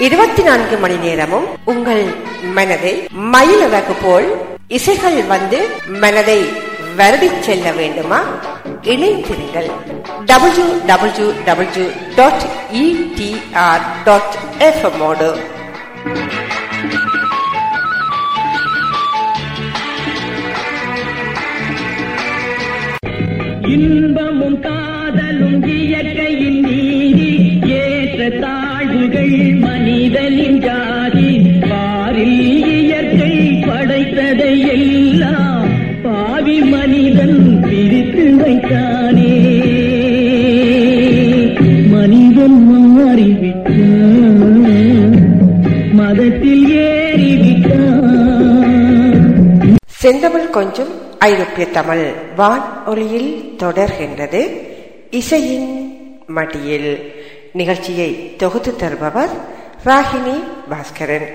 இருபத்தி நான்கு மணி நேரமும் உங்கள் மனதை மயிலழகு போல் இசைகள் வந்து மனதை வருடி செல்ல வேண்டுமா? இணைந்திருங்கள். W W W dot ETR dot எஃப்எம்மோடு இன்பமும் காதலும் இயற்கையின் நீதி. ஏற்ற தாழ்வுகள் மனிதனின் ஜாதி. பாரில் இயற்கை படைத்ததை எல்லாம் பாவி மனிதன் பிரித்து வைத்தானே. மனிதன் மாறிவிட்டான். மதத்தில் செந்தமிழ் கொஞ்சம் ஐரோப்பிய தமிழ் வான் ஒளியில் தொடர்கின்றது. இசையின் மடியில் நிகழ்ச்சியை தொகுத்து தருபவர் ராகினி பாஸ்கரன்.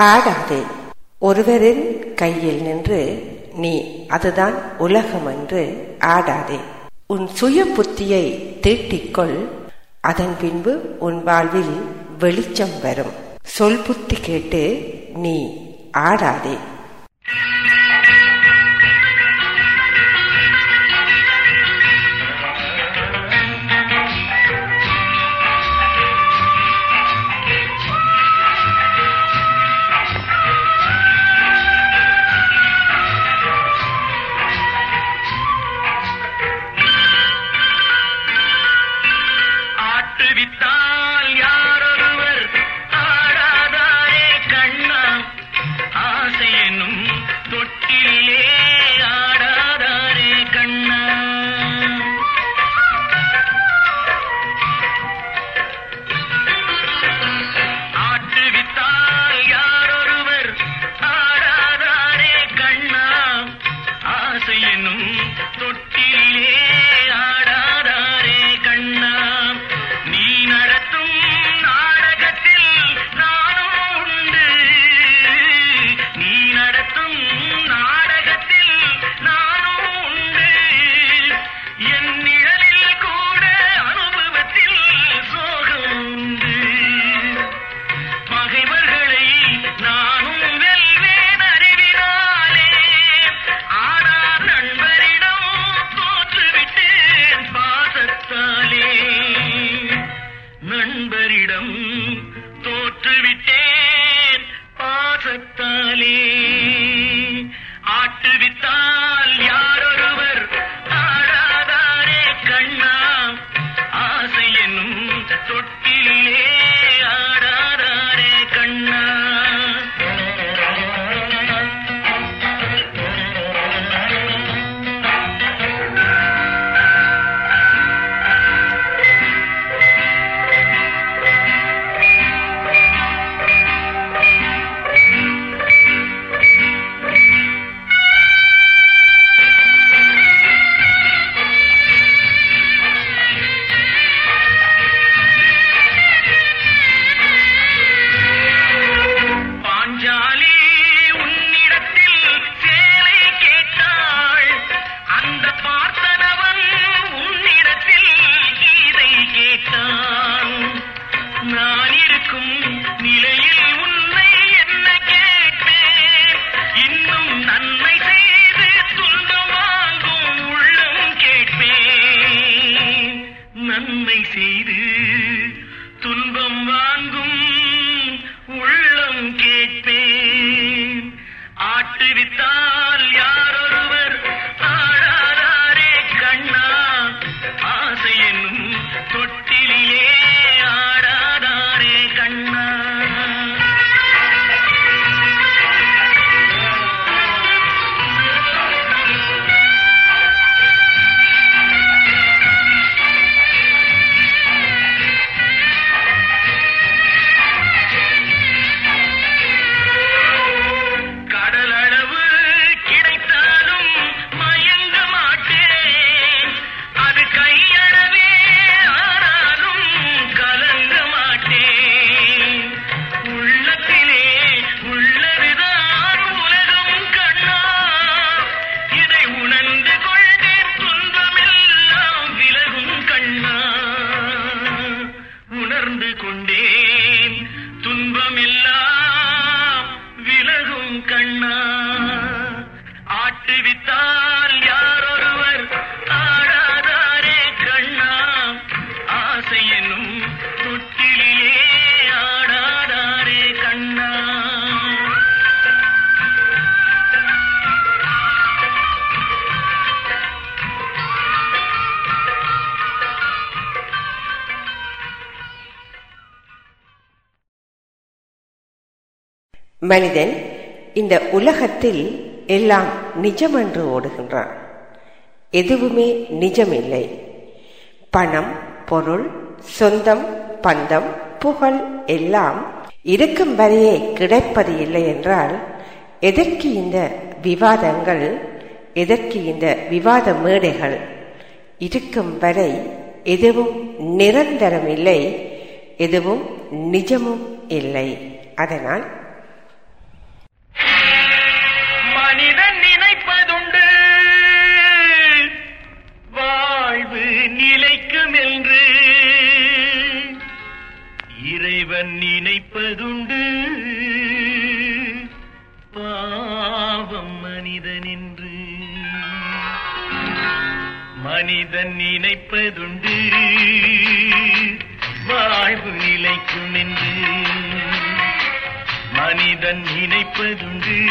ஆடாதே ஒருவரின் கையில் நின்று நீ அதுதான் உலகம் என்று ஆடாதே. உன் சுய புத்தியை தீட்டிக்கொள். அதன் பின்பு உன் வாழ்வில் வெளிச்சம் வரும். சொல் புத்தி கேட்டு நீ ஆடாதே. understood? மனிதன் இந்த உலகத்தில் எல்லாம் நிஜமென்று ஓடுகின்றான். எதுவுமே நிஜமில்லை. பணம் பொருள் சொந்தம் பந்தம் புகழ் எல்லாம் இருக்கும் வரையே கிடைப்பது இல்லை என்றால் எதற்கு இந்த விவாதங்கள் எதற்கு இந்த விவாத மேடைகள்? இருக்கும் வரை எதுவும் நிரந்தரம் இல்லை எதுவும் நிஜமும் இல்லை. அதனால் இறைவன் நினைப்பதுண்டு. பாவம் மனிதனின்று. மனிதன் நினைப்பதுண்டு. வாழ்வு நிலைக்கும் என்று. மனிதன் நினைப்பதுண்டு.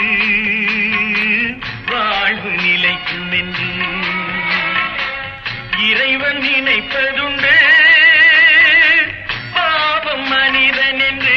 வாழ்வு நிலைக்கும் என்று. இறைவன் நினைப்பதுண்டு. பாவம்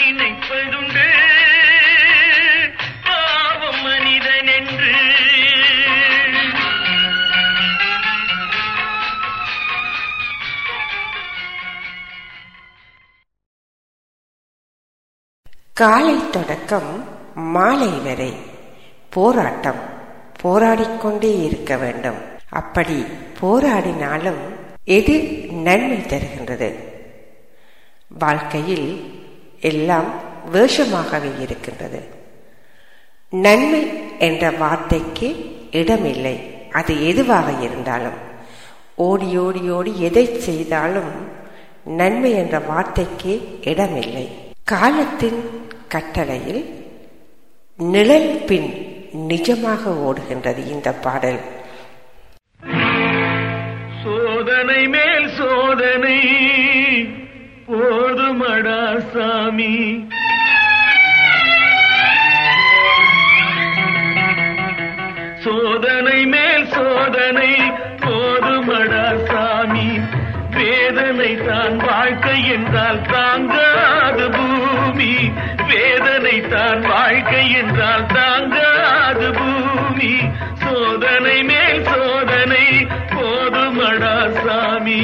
நினைப்பதுண்டு. பாவம் மனிதன் என்று காலை தொடக்கம் மாலை வரை போராட்டம் போராடிக்கொண்டே இருக்க வேண்டும். அப்படி போராடினாலும் எது நன்மை தருகின்றது? வாழ்க்கையில் எல்லாம் வேஷமாகவே இருக்கின்றது. நன்மை என்ற வார்த்தைக்கு இடமில்லை. அது எதுவாக இருந்தாலும். ஓடி ஓடி ஓடி எதை செய்தாலும் நன்மை என்ற வார்த்தைக்கு இடமில்லை. காலத்தின் கட்டளையில் நிழல் பின் நிஜமாக ஓடுகின்றது இந்த பாடல். சோதனை மேல் சோதனை. போதுமடா சாமி. சோதனை மேல் சோதனை போதுமடா சாமி. வேதனை தான் வாழ்க்கை என்றால் தாங்காது பூமி. வேதனை தான் வாழ்க்கை என்றால் தாங்காது பூமி. சோதனை மேல் சோதனை போதுமடா சாமி.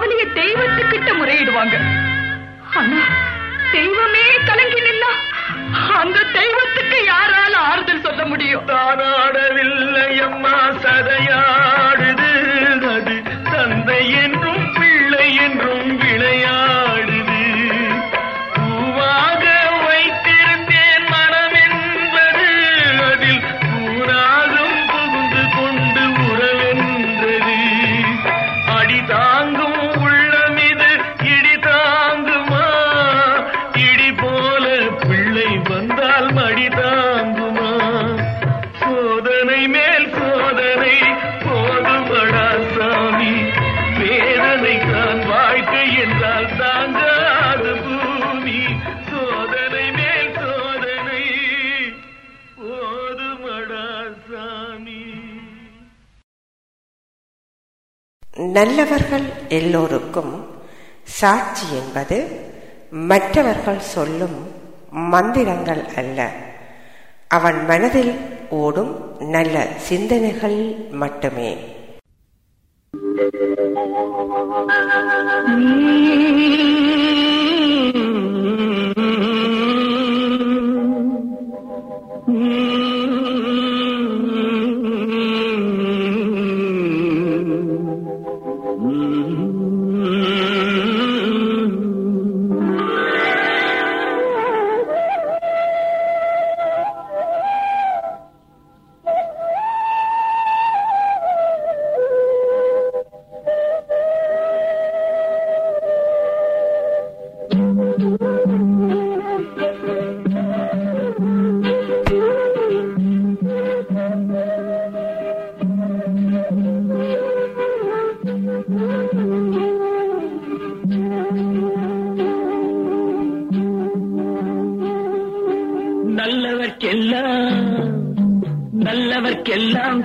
கவலைய தெய்வத்துக்கிட்ட முறையிடுவாங்க. ஆனா தெய்வமே கலங்கி நின்னா அந்த தெய்வத்துக்கு யாரால ஆறுதல் சொல்ல முடியும்? தானாடவில்லை அம்மா சதையாடுது. அது தந்தை என்றும் பிள்ளை என்றும் விளையாடு நல்லவர்கள் எல்லோருக்கும் சாட்சி என்பது மற்றவர்கள் சொல்லும் மந்திரங்கள் அல்ல. அவன் மனதில் ஓடும் நல்ல சிந்தனைகள் மட்டுமே. நீ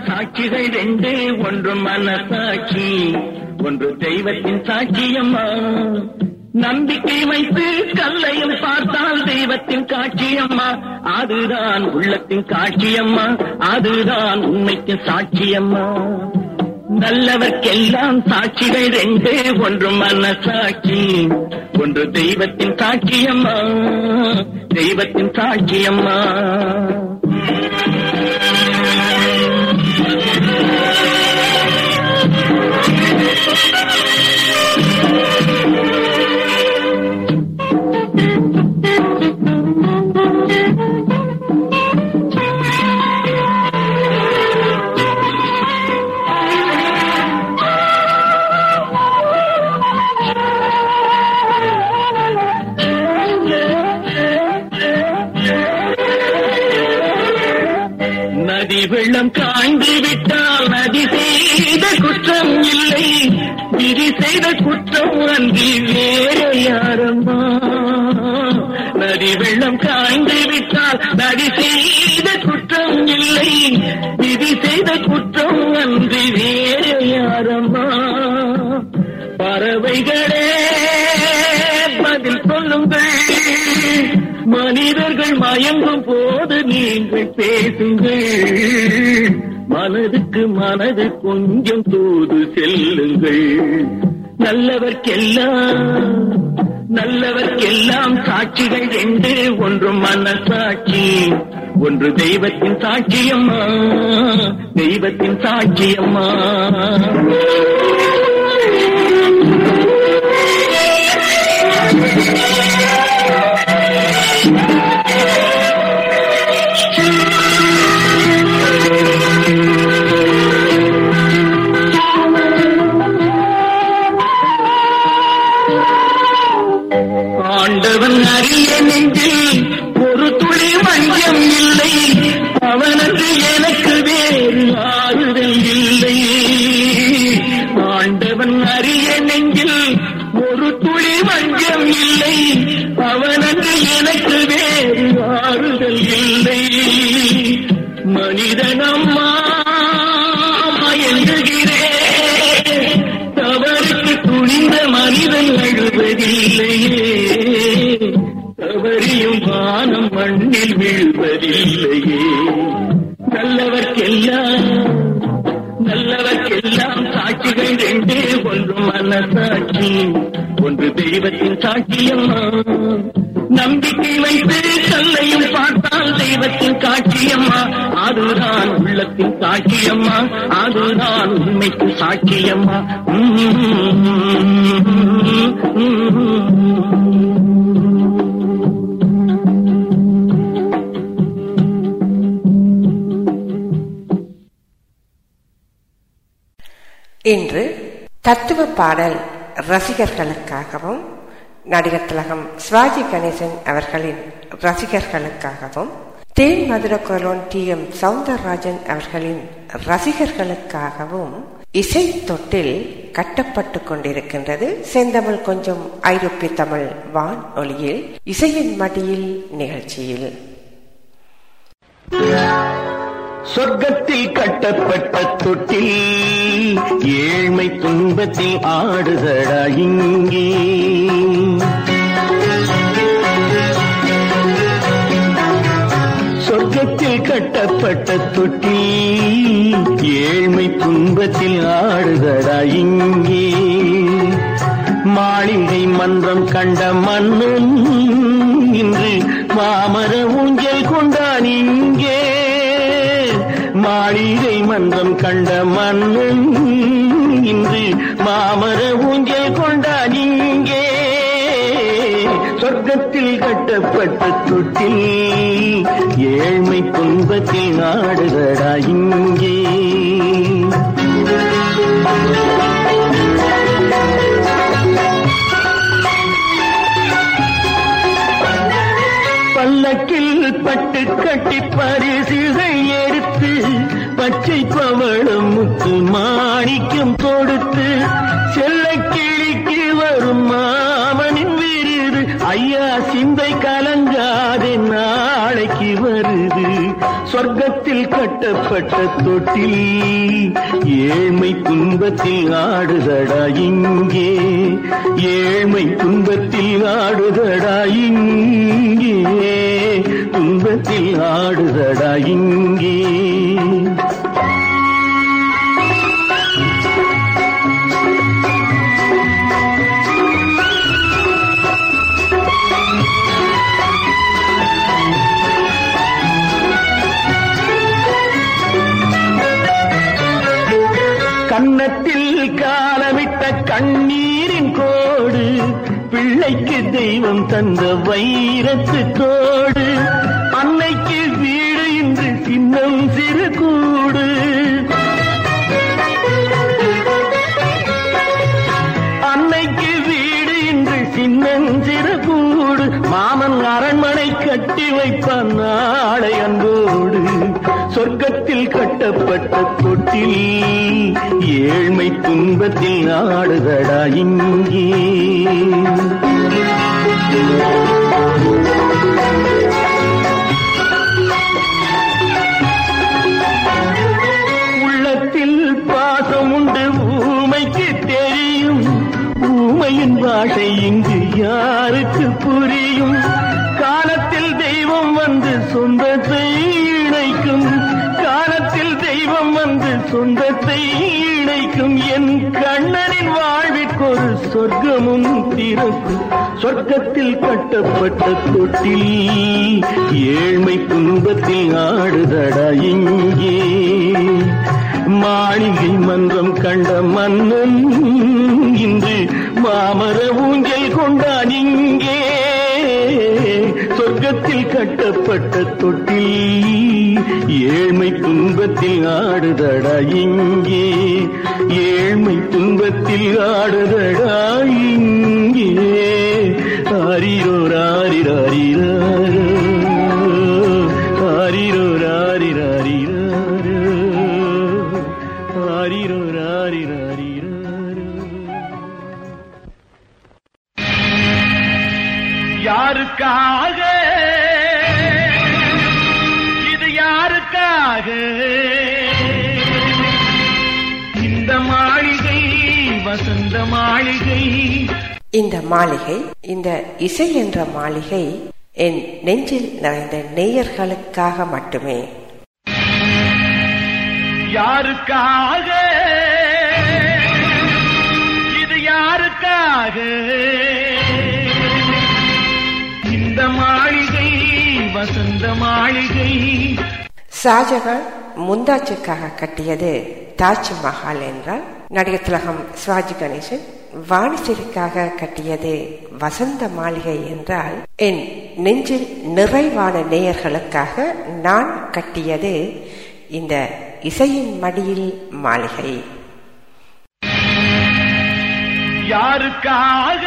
சாட்சிகள் ரெண்டு ஒன்று மனசாட்சி ஒன்று தெய்வத்தின் சாட்சியம்மா. நம்பிக்கை வைத்து கல்லையும் பார்த்தால் தெய்வத்தின் காட்சியம்மா. அதுதான் உள்ளத்தின் காட்சியம்மா அதுதான் உண்மைக்கு சாட்சியம்மா. நல்லவர்க்கெல்லாம் சாட்சிகள் ரெண்டு ஒன்று மனசாட்சி ஒன்று தெய்வத்தின் சாட்சியம்மா. தெய்வத்தின் சாட்சியம்மா. காய்ந்து விட்டால் நதி செய்த குற்றம் இல்லை. விதி செய்த குற்றம் அன்றி வேறு யாரம்மா நதி வெள்ளம் காய்ந்து விட்டால் நதி செய்த குற்றம் இல்லை. விதி செய்த குற்றம் அன்றி வேறு யாரம்மா பறவைகளே பதில் சொல்லுங்கள். மனிதர்கள் மயங்கும் போது நீங்கள் பேசுங்கள். மனதுக்கு மனது கொஞ்சம் தூது செல்லுங்கள். நல்லவர்க்கெல்லாம் நல்லவர்க்கெல்லாம் சாட்சிகள் என்று ஒன்று மனசாட்சி ஒன்று தெய்வத்தின் சாட்சியம்மா தெய்வத்தின் சாட்சியம்மா ஆண்டவன் மனசாட்சி. ஒன்று தெய்வத்தின் சாட்சியம்மா. நம்பிக்கை வைத்து தன்னையும் பார்த்தால் தெய்வத்தின் காட்சியம்மா. அதுதான் உள்ளத்தின் சாட்சியம்மா. அதுதான் உண்மைக்கு சாட்சியம்மா. இன்று தத்துவ பாடல் ரசிகர்களுக்காகவும் நடிகர் திலகம் சிவாஜி கணேசன் அவர்களின் ரசிகர்களுக்காகவும் தேன் மதுரகோலோன் டி எம் சவுந்தரராஜன் அவர்களின் ரசிகர்களுக்காகவும் இசை தொட்டில் கட்டப்பட்டு கொண்டிருக்கின்றது. செந்தமிழ் கொஞ்சம் ஐரோப்பிய தமிழ் வான் ஒளியில் இசையின் மடியில் நிகழ்ச்சியில். சொர்க்கத்தில் கட்டப்பட்ட தொட்டில். ஏழ்மை துன்பத்தில் ஆடுதடா இங்கே. சொர்க்கத்தில் கட்டப்பட்ட தொட்டி ஏழ்மை துன்பத்தில் ஆடுதடா இங்கே. மாளிகை மன்றம் கண்ட மன்னன் இன்று மாமர ஊஞ்சல் கொண்டான் இங்கே. மாளிகை மன்றம் கண்ட மன்னன் இன்று மாமர ஊஞ்சல் கொண்டான் இங்கே சொர்க்கத்தில் கட்டப்பட்ட தொட்டில் ஏழ்மை துன்பத்தில் நாடுகடா இங்கே. பல்லக்கில் பட்டு கட்டி பரிசிசை எடுத்து பச்சை பவளம் முத்து மாணிக்கம் கொடுத்து செல்ல கிளிக்கு வரும் மாமனின் விருது. ஐயா சிந்தை கலங்காதே நாளைக்கு வருது. சொர்க்கத்தில் கட்டப்பட்ட தொட்டில். ஏழ்மை துன்பத்தில் ஆடுதடா இங்கே. ஏழ்மை துன்பத்தில் ஆடுதடா இங்கே. துன்பத்தில் ஆடுதடா இங்கே. கண்ணீரின் கோடு பிள்ளைக்கு தெய்வம் தந்த வைரத்து கோடு. கட்டப்பட்ட ஏழ்மை துன்பத்தில் ஆடுதடா இங்கே. உள்ளத்தில் பாசம் உண்டு ஊமைக்கு தெரியும். ஊமையின் பாஷை இங்கு யாருக்கு புரியும்? காலத்தில் தெய்வம் வந்து சொந்தத்தை இணைக்கும் காலத்தில் தெய்வம் வந்து சொந்தத்தை இணைக்கும் என் கண்ணனின் வாழ்விற்கொரு சொர்க்கமும் திறக்கும் சொர்க்கத்தில் கட்டப்பட்ட தொட்டில் ஏழ்மை துன்பத்தில் ஆடுதடா இங்கே. மாளிகை மன்றம் கண்ட மன்னன் இன்று மாமர ஊஞ்சல் கொண்டான் இங்கே. சொர்க்கத்தில் கட்டப்பட்ட தொட்டில். ஏழ்மை துன்பத்தில் ஆடுதடா இங்கே. ஏழ்மை துன்பத்தில் ஆடுதடா இங்கே. ஆரிரோ ராரிராரிரோ ஆரிரோ ராரிராரிரோ ஆரிரோ ராரிராரிரோ யாருக்காக யாருக்காக இந்த மாளிகை வசந்த மாளிகை. இந்த மாளிகை இந்த இசை என்ற மாளிகை என் நெஞ்சில் நிறைந்த நேயர்களுக்காக மட்டுமே. யாருக்காக? இது யாருக்காக? இந்த மாளிகை வசந்த மாளிகை. ஷாஜகான் முந்தாச்சுக்காக கட்டியது தாஜ்மஹால் என்றால் நடிகர் திலகம் சிவாஜி கணேசன் வாணிசிற்காக கட்டியது வசந்த மாளிகை என்றால் என் நெஞ்சில் நிறைவான நேயர்களுக்காக நான் கட்டியது இந்த இசையின் மடியில் மாளிகை. யாருக்காக?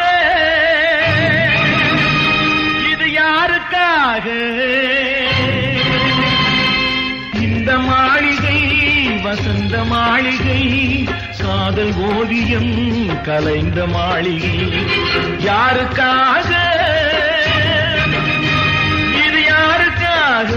இது யாருக்காக? வசந்த மாளிகை காதல் ஓவியம் கலைந்த மாளிகை. யாருக்காக? இது யாருக்காக?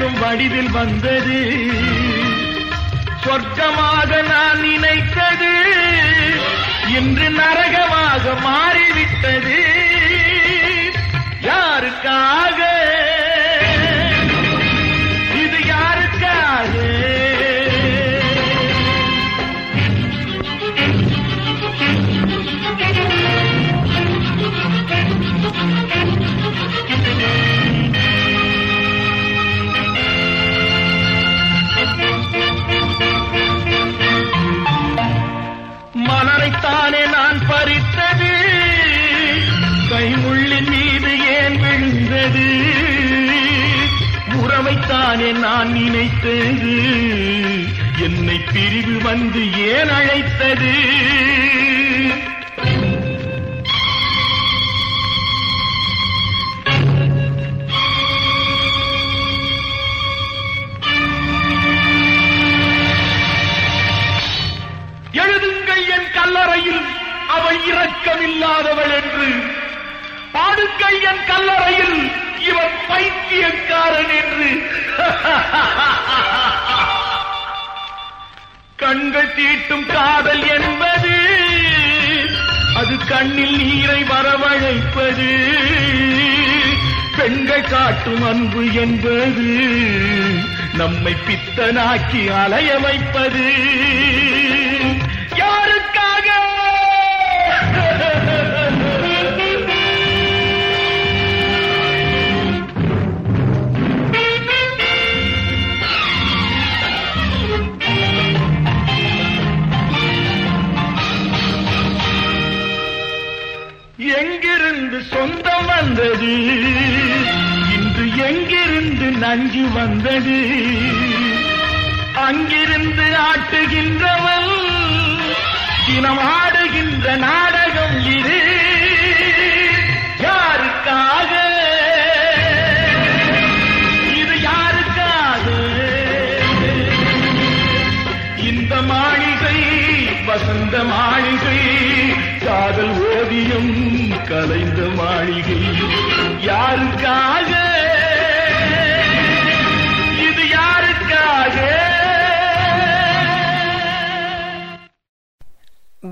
என்னும் வடிவில் வந்தது. சொர்க்கமாக நான் நினைத்தது இன்று நரகமாக மாறிவிட்டது. யாருக்காக பிரிவு வந்து ஏன் அழைத்தது? பித்தனாக்கி அலைய வைப்பது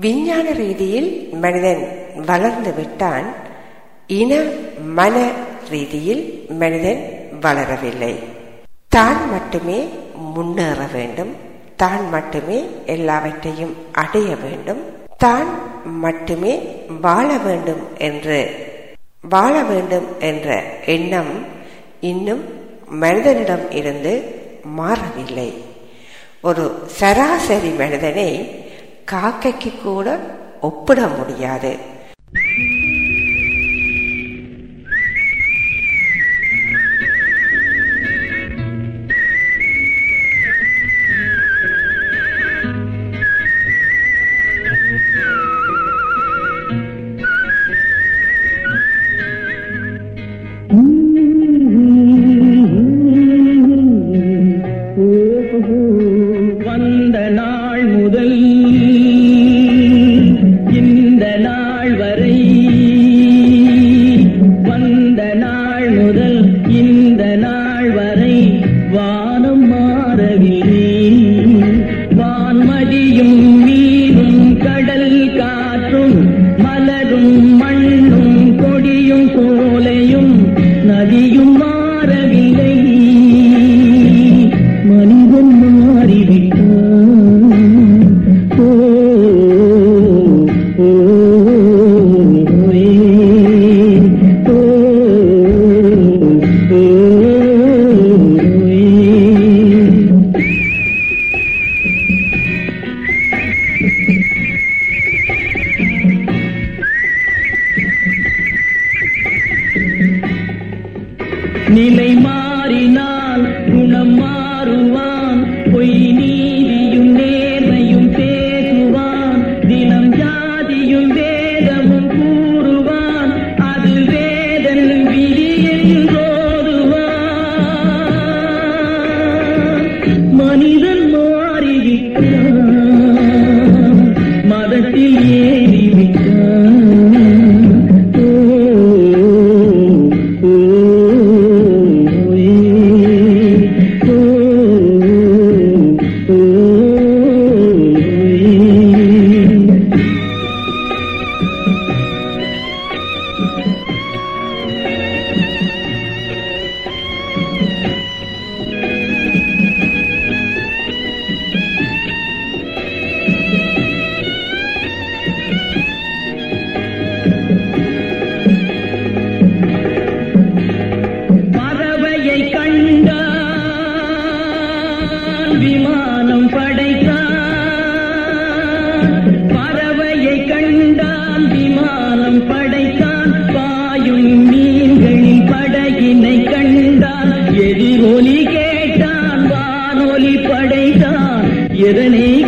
விஞ்ஞான ரீதியில் மனிதன் வளர்ந்து விட்டான். இன மன ரீதியில் மனிதன் வளரவில்லை. தான் மட்டுமே முன்னேற வேண்டும். தான் மட்டுமே எல்லாவற்றையும் அடைய வேண்டும். தான் மட்டுமே வாழ வேண்டும் என்று வாழ வேண்டும் என்ற எண்ணம் இன்னும் மனிதனிடம் இருந்து மாறவில்லை. ஒரு சராசரி மனிதனை காக்கைக்கு கூட ஒப்பிட முடியாது. பிறந்த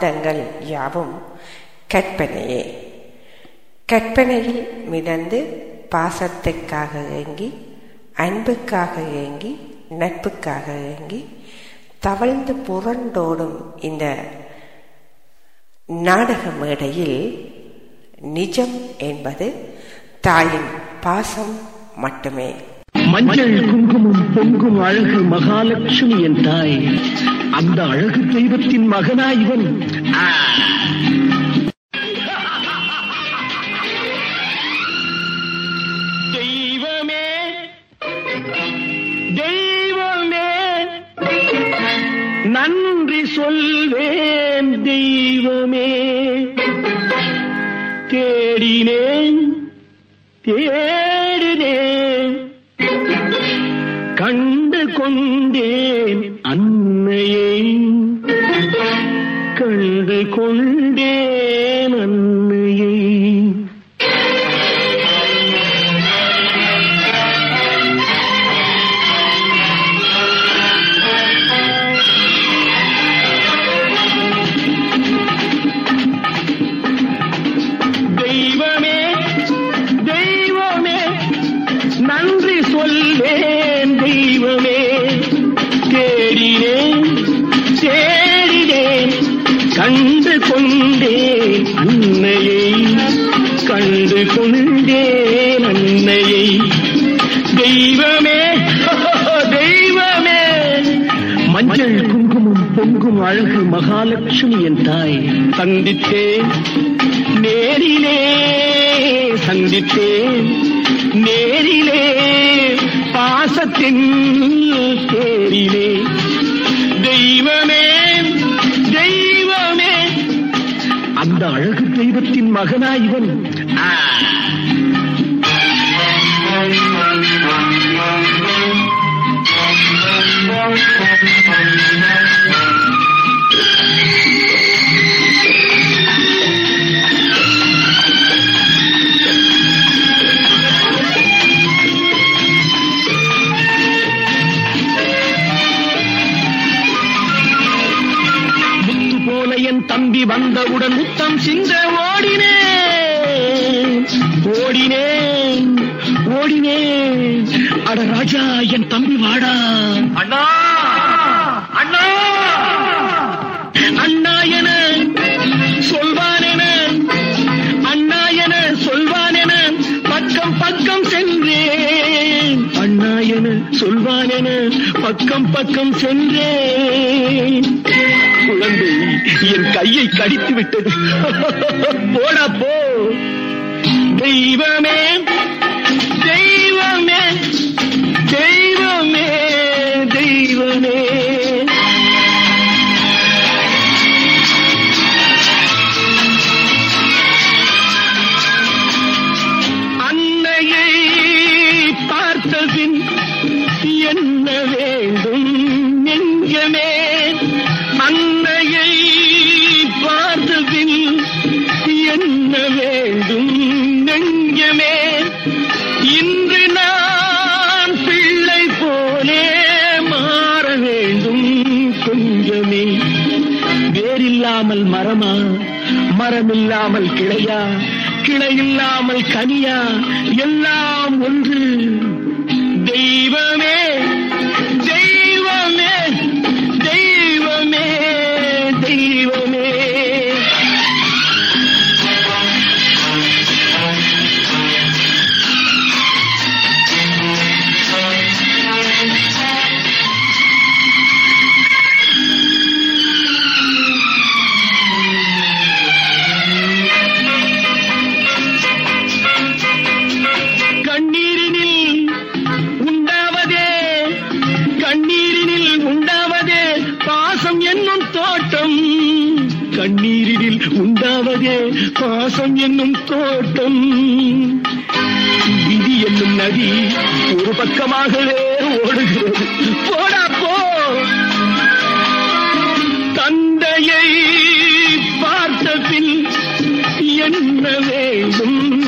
பந்தங்கள் யாவும் கற்பனையே. கற்பனையில் மிதந்து பாசத்துக்காக ஏங்கி அன்புக்காக ஏங்கி நட்புக்காக ஏங்கி தவழ்ந்து புரண்டோடும் இந்த நாடக மேடையில் நிஜம் என்பது தாயின் பாசம் மட்டுமே. மஞ்சள் குங்குமம் பொங்கும் அழகு மகாலட்சுமி என் தாய். அந்த அழகு தெய்வத்தின் மகனா இவன். தெய்வமே நன்றி சொல்வேன் தெய்வமே. தேடினேன் தேடினேன். கண்டு கொண்டேன் அன்னையை. கண்டு கொண்டேன் மகாலட்சுமி என் தாய். சந்தித்தேன். நேரிலே சந்தித்தேன். நேரிலே பாசத்தின் தேரிலே தெய்வமே தெய்வமே. அந்த அழகு தெய்வத்தின் மகனா இவன் ஓடினேன் அட ராஜா என் தம்பி வாடா. அண்ணா! அண்ணா! அண்ணா என சொல்வான் என அண்ணா என சொல்வான் என பக்கம் பக்கம் சென்றேன். அண்ணா என சொல்வான் என பக்கம் பக்கம் சென்றேன். குழந்தை என் கையை கடித்து விட்டது போடா போ. தெய்வமே மரமா? மரமில்லாமல் கிளையா? கிளையில்லாமல் கனியா எல்லாம் ஒன்று அங்கே பாசம் என்னும் தோட்டம். விதி என்னும் நதி ஒரு பக்கமாகவே ஓடுகிறது. போடா போ. தந்தையை பார்த்த பின் என்ன வேண்டும்?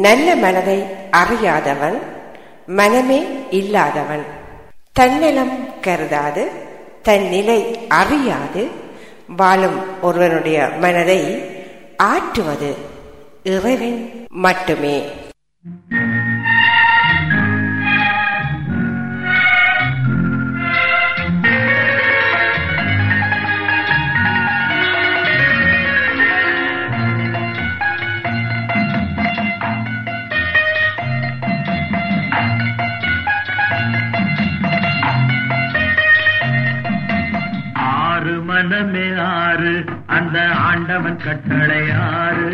நல்ல மனதை அறியாதவன் மனமே இல்லாதவன். தன்னலம் கருதாது தன் நிலை அறியாது வாழும் ஒருவனுடைய மனதை ஆற்றுவது இறைவன் மட்டுமே. அந்த ஆண்டவன் கட்டளை ஆறு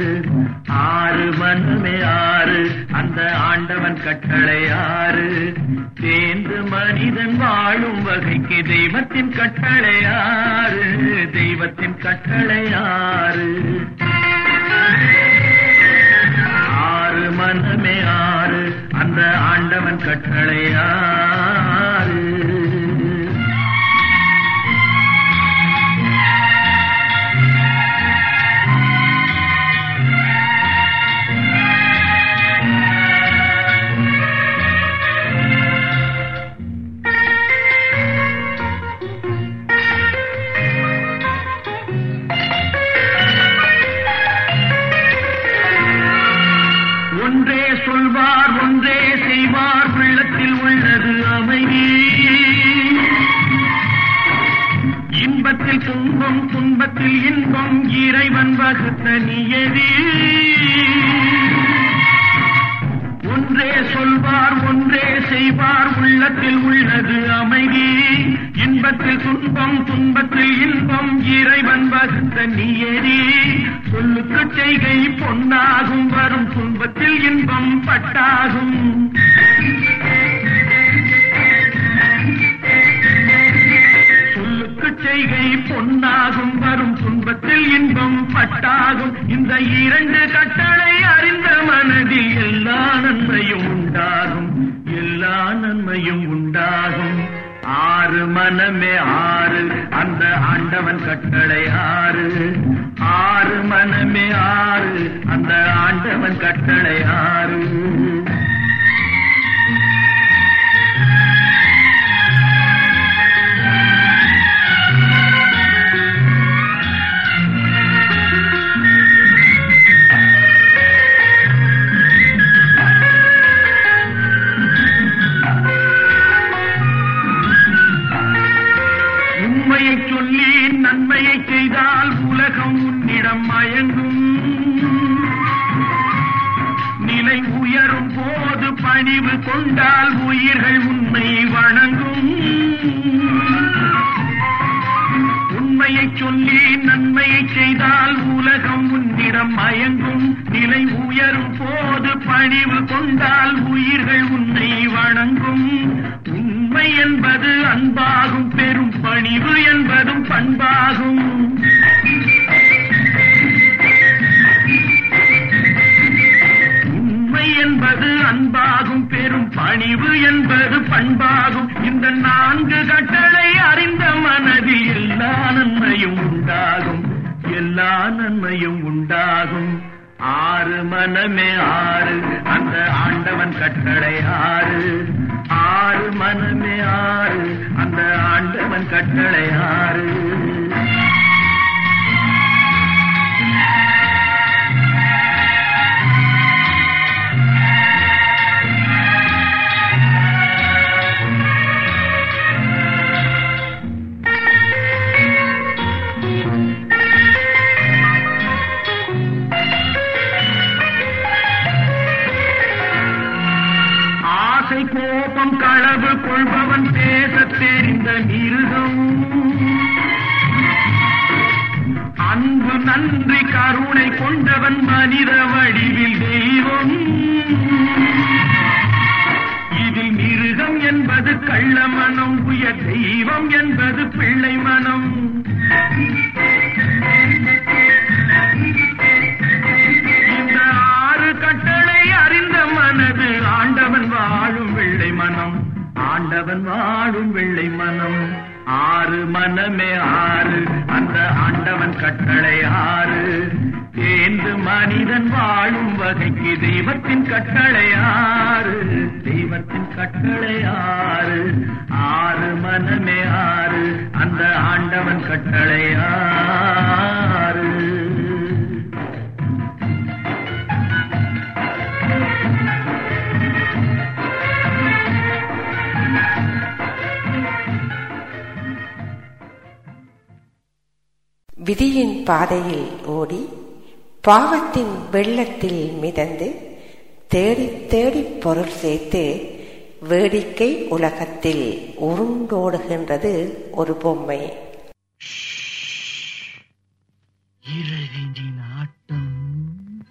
ஆறு மனமே ஆறு. அந்த ஆண்டவன் கட்டளை ஆறு தேர்ந்து மனிதன் வாழும் வகைக்கு தெய்வத்தின் கட்டளை ஆறு தெய்வத்தின் கட்டளை ஆறு ஆறு மனமே ஆறு. அந்த ஆண்டவன் கட்டளை ஆறு துன்பத்தில் இன்பம் இறைவன் வகுத்த நியதி. ஒன்றே சொல்வார் ஒன்றே செய்வார் உள்ளத்தில் உள்ளது அமைதி. இன்பத்தில் துன்பம் துன்பத்தில் இன்பம் இறைவன் வகுத்த நியதி. சொல்லுக்கு செய்கை பொன்னாகும் வரும் துன்பத்தில் இன்பம் பட்டாகும். செய்கை பொன்னாகும் வரும் துன்பத்தில் இன்பம் பட்டாகும். இந்த இரண்டு கட்டளை அறிந்த மனதில் எல்லா நன்மையும் உண்டாகும். எல்லா நன்மையும் உண்டாகும். ஆறு மனமே ஆறு அந்த ஆண்டவன் கட்டளை ஆறு. ஆறு மனமே ஆறு அந்த ஆண்டவன் கட்டளை ஆறு. மயங்கும் நிலை உயரும் போது பணிவு கொண்டால் உயிர்கள் உண்மை வணங்கும். உண்மையை சொல்லி நன்மையை செய்தால் உலகம் உன்னிடம் மயங்கும். நிலை உயரும் போது பணிவு கொண்டால் உயிர்கள் உன்னை வணங்கும். உண்மை என்பது அன்பாகும் பெரும் பணிவு என்பதும் பண்பாகும். என்பது அன்பாகும் பெரும் பணிவு என்பது பண்பாகும். இந்த நான்கு கட்டளை அறிந்த மனதில் எல்லா நன்மையும் உண்டாகும். எல்லா நன்மையும் உண்டாகும். ஆறு மனமே ஆறு அந்த ஆண்டவன் கட்டளை ஆறு. ஆறு மனமே ஆறு அந்த ஆண்டவன் கட்டளை ஆறு. பாதையில் ஓடி பாவத்தின் வெள்ளத்தில் மிதந்து தேடி தேடி பொருள் சேர்த்து வேடிக்கை உலகத்தில் உருண்டோடுகின்றது ஒரு பொம்மை. ஆட்டம்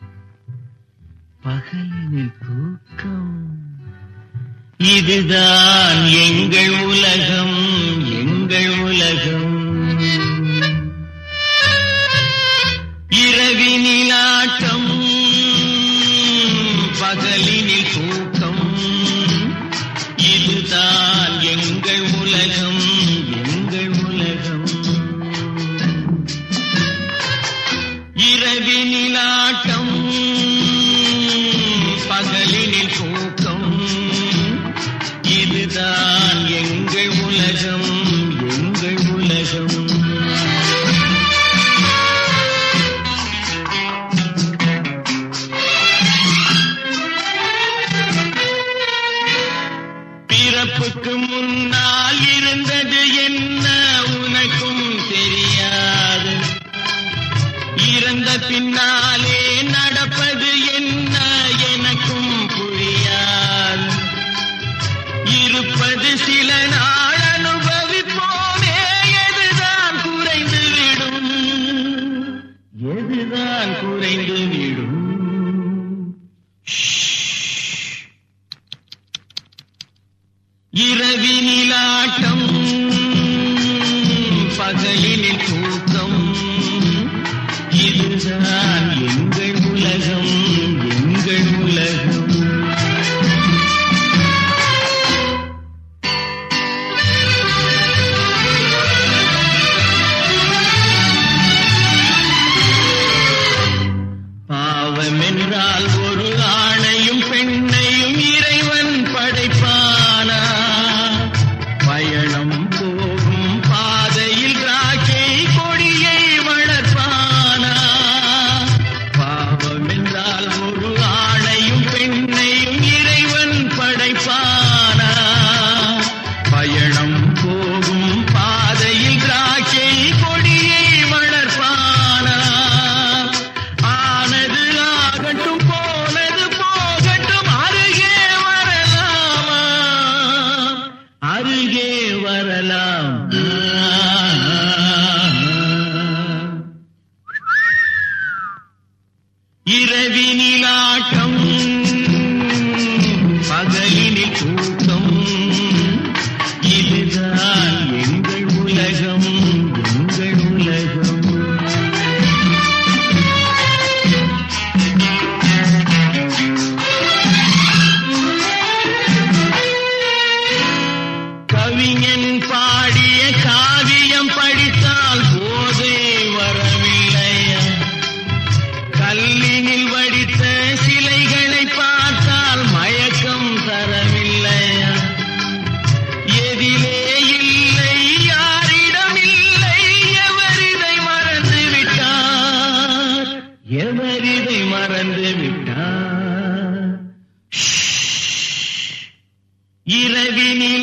பகலினில் தூக்கம். இதுதான் எங்கள் உலகம்.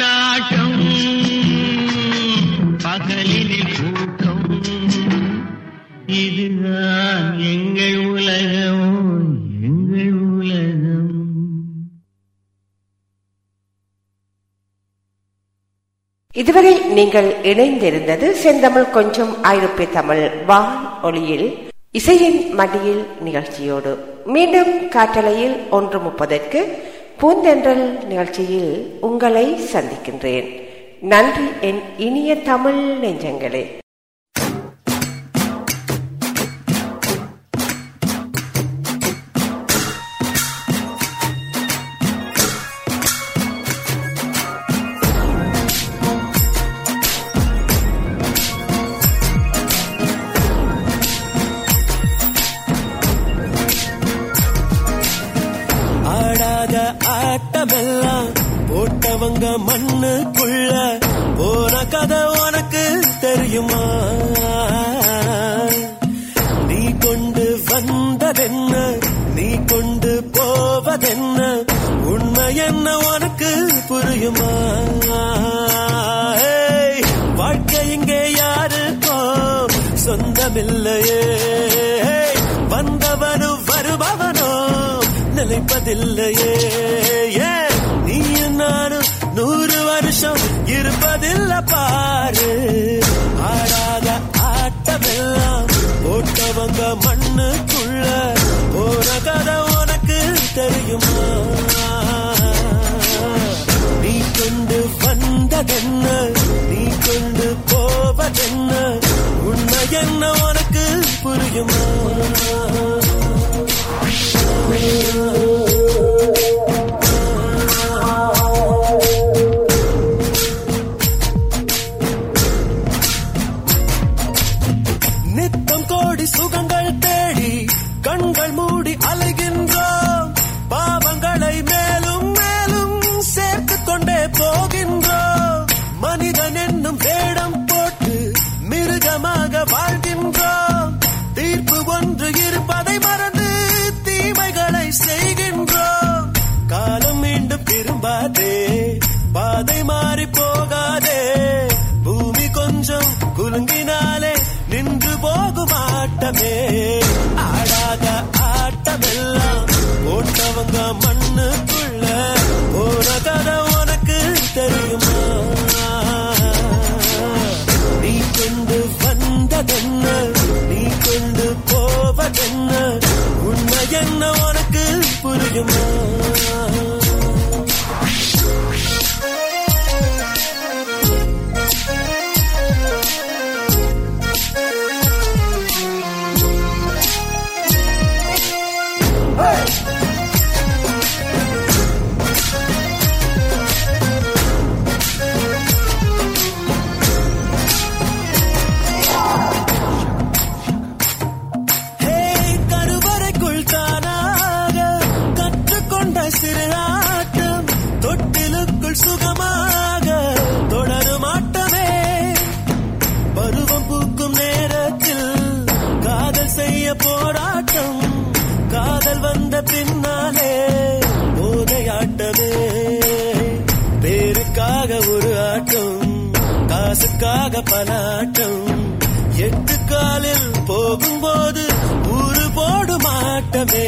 ஒயிலாட்டம் பகலினில் கூட்டம். இதுதான் எங்கள் உலகம் எங்கள் உலகம். இதுவரை நீங்கள் இணைந்திருந்தது செந்தமிழ் கொஞ்சம் ஐரோப்பிய தமிழ் வான் ஒளியில் இசையின் மடியில் நிகழ்ச்சியோடு. மீண்டும் காட்டலையில் ஒன்று முப்பதற்கு பூந்தென்றல் நிகழ்ச்சியில் உங்களை சந்திக்கின்றேன். நன்றி என் இனிய தமிழ் நெஞ்சங்களே. மண்ணுக்குள்ள போன கதை உனக்கு தெரியுமா? நீ கொண்டு வந்ததென்ன? நீ கொண்டு போவதென்ன? உண்மை என்ன உனக்கு புரியுமா? வாழ்க்கை இங்கே யாருக்கும் சொந்தமில்லையே. வந்தவனும் வருபவனோ நினைப்பதில்லையே இருப்பதில்ல பாரு. ஆடாத ஆட்டமெல்லாம் ஓட்டவங்க மண்ணுக்குள்ள ஓர கதை உனக்கு தெரியுமா? உனக்காக பலாட்டம். எட்டு காலில் போகும்போது ஊரு போடும் ஆட்டமே.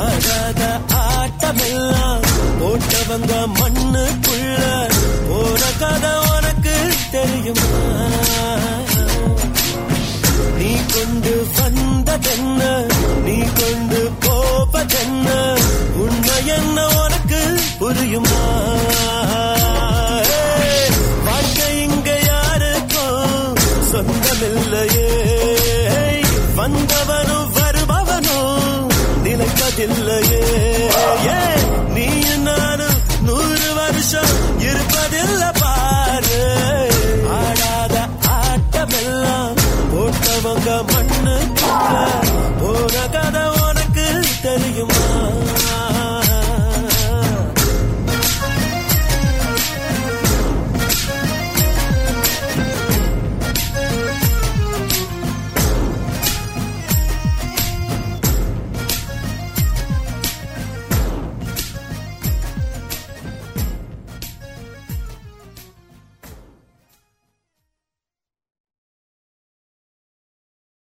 ஆகாத ஆட்டமெல்லாம் போட்டவங்க மண்ணுக்குள்ள போன கதை உனக்கு தெரியுமா? நீ கொண்டு வந்ததென்ன? நீ கொண்டு போவதென்ன? உண்மை என்ன இல்லையே. ஏய், நீயும் நானும் நூறு வருஷம் இருப்பதில்ல பாரு. ஆடாத ஆட்டமெல்லாம் போட்டவங்க மண்ணு போன கதை